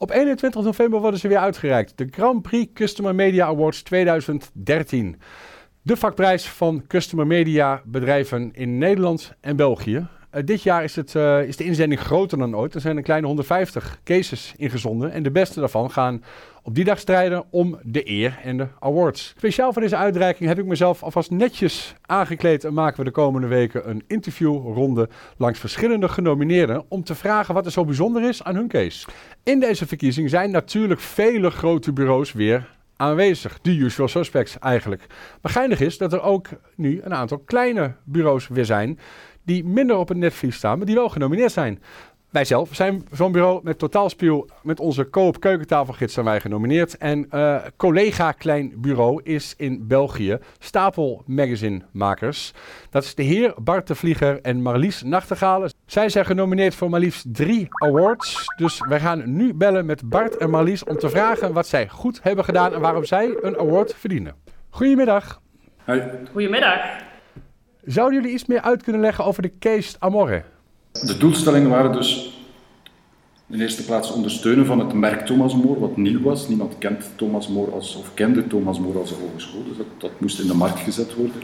Op 21 november worden ze weer uitgereikt. De Grand Prix Customer Media Awards 2013. De vakprijs van customer media bedrijven in Nederland en België. Uh, dit jaar is, het, uh, is de inzending groter dan ooit. Er zijn een kleine 150 cases ingezonden. En de beste daarvan gaan op die dag strijden om de eer en de awards. Speciaal voor deze uitreiking heb ik mezelf alvast netjes aangekleed. En maken we de komende weken een interviewronde langs verschillende genomineerden. Om te vragen wat er zo bijzonder is aan hun case. In deze verkiezing zijn natuurlijk vele grote bureaus weer aanwezig. De usual suspects eigenlijk. Maar geinig is dat er ook nu een aantal kleine bureaus weer zijn die minder op het netvlies staan, maar die wel genomineerd zijn. Wij zelf zijn zo'n bureau met totaalspiel met onze koop keukentafelgids zijn wij genomineerd. En uh, collega Klein Bureau is in België Stapel Magazine makers. Dat is de heer Bart de Vlieger en Marlies Nachtegalen. Zij zijn genomineerd voor maar liefst drie awards. Dus wij gaan nu bellen met Bart en Marlies om te vragen wat zij goed hebben gedaan en waarom zij een award verdienen. Goedemiddag. Hoi. Goedemiddag. Zouden jullie iets meer uit kunnen leggen over de case Amore? De doelstellingen waren dus in de eerste plaats ondersteunen van het merk Thomas More, wat nieuw was. Niemand kent Thomas More als, of kende Thomas More als een hogeschool, dus dat, dat moest in de markt gezet worden.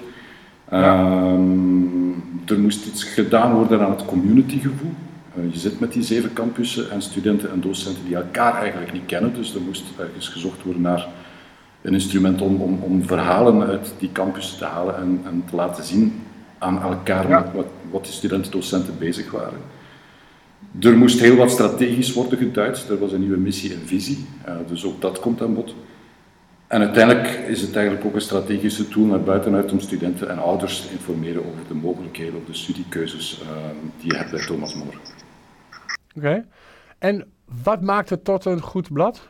Ja. Um, er moest iets gedaan worden aan het communitygevoel. Uh, je zit met die zeven campussen en studenten en docenten die elkaar eigenlijk niet kennen, dus er moest ergens gezocht worden naar een instrument om, om, om verhalen uit die campussen te halen en, en te laten zien aan elkaar ja. wat, wat de studenten docenten bezig waren. Er moest heel wat strategisch worden geduid. Er was een nieuwe missie en visie, uh, dus ook dat komt aan bod. En uiteindelijk is het eigenlijk ook een strategische tool naar buitenuit om studenten en ouders te informeren over de mogelijkheden of de studiekeuzes uh, die je hebt bij Thomas More. Oké. Okay. En wat maakt het tot een goed blad?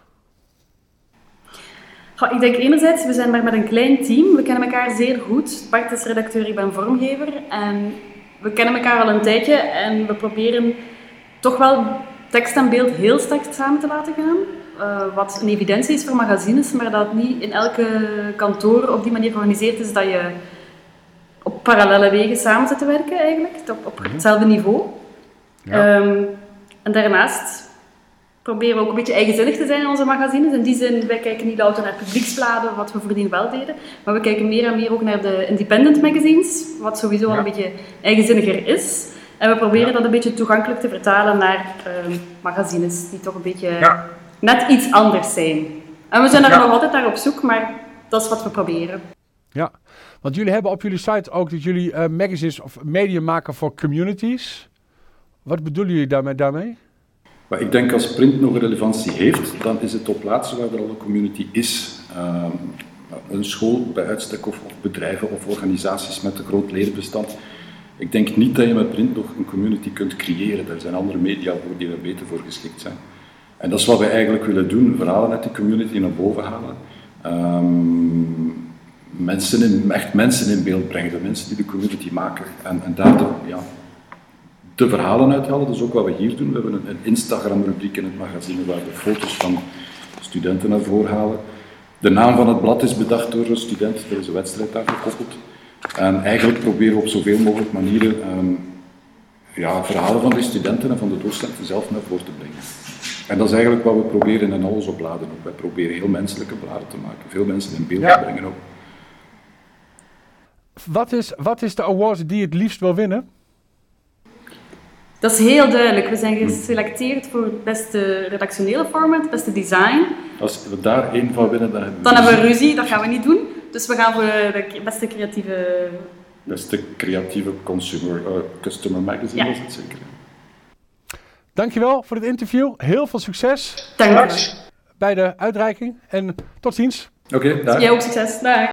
Goh, ik denk enerzijds, we zijn maar met een klein team. We kennen elkaar zeer goed. Bart is redacteur, ik ben vormgever. En we kennen elkaar al een tijdje en we proberen toch wel tekst en beeld heel sterk samen te laten gaan. Uh, wat een evidentie is voor magazines, maar dat niet in elke kantoor op die manier georganiseerd is dat je op parallele wegen samen zit te werken eigenlijk, op, op hetzelfde niveau. Ja. Um, en daarnaast proberen we ook een beetje eigenzinnig te zijn in onze magazines. In die zin, wij kijken niet louter naar publieksbladen, wat we voordien wel deden, maar we kijken meer en meer ook naar de independent magazines, wat sowieso al een beetje eigenzinniger is. En we proberen dat een beetje toegankelijk te vertalen naar uh, magazines die toch een beetje net iets anders zijn. En we zijn er nog altijd naar op zoek, maar dat is wat we proberen. Ja, want jullie hebben op jullie site ook dat jullie uh, magazines of media maken voor communities. Wat bedoelen jullie daarmee? daarmee? Maar ik denk als print nog relevantie heeft, dan is het op plaatsen waar er al een community is. Um, een school bij uitstek of, of, bedrijven of organisaties met een groot ledenbestand. Ik denk niet dat je met print nog een community kunt creëren. Er zijn andere media voor die er beter voor geschikt zijn. En dat is wat wij eigenlijk willen doen, verhalen uit die community naar boven halen. Um, mensen in, echt mensen in beeld brengen, de mensen die de community maken. En, en ja, de verhalen uithalen. Dat is ook wat we hier doen. We hebben een, Instagram-rubriek in het magazine waar we foto's van studenten naar voren halen. De naam van het blad is bedacht door een student, er is een wedstrijd aan gekoppeld. En eigenlijk proberen we op zoveel mogelijk manieren um, ja, verhalen van de studenten en van de docenten zelf naar voren te brengen. En dat is eigenlijk wat we proberen in al onze bladen ook. Wij proberen heel menselijke bladen te maken, veel mensen in beeld ja. te brengen ook. Wat is, wat is de award die je het liefst wil winnen? Dat is heel duidelijk. We zijn geselecteerd voor het beste redactionele format, het beste design. Als we daar één van winnen, dan hebben we Dan hebben we ruzie, dat gaan we niet doen. Dus we gaan voor de beste creatieve... Beste creatieve consumer, uh, customer magazine ja. was het zeker. Dankjewel voor het interview. Heel veel succes. Dank bij de uitreiking. En tot ziens. Oké, okay, Jij ook succes. Dag.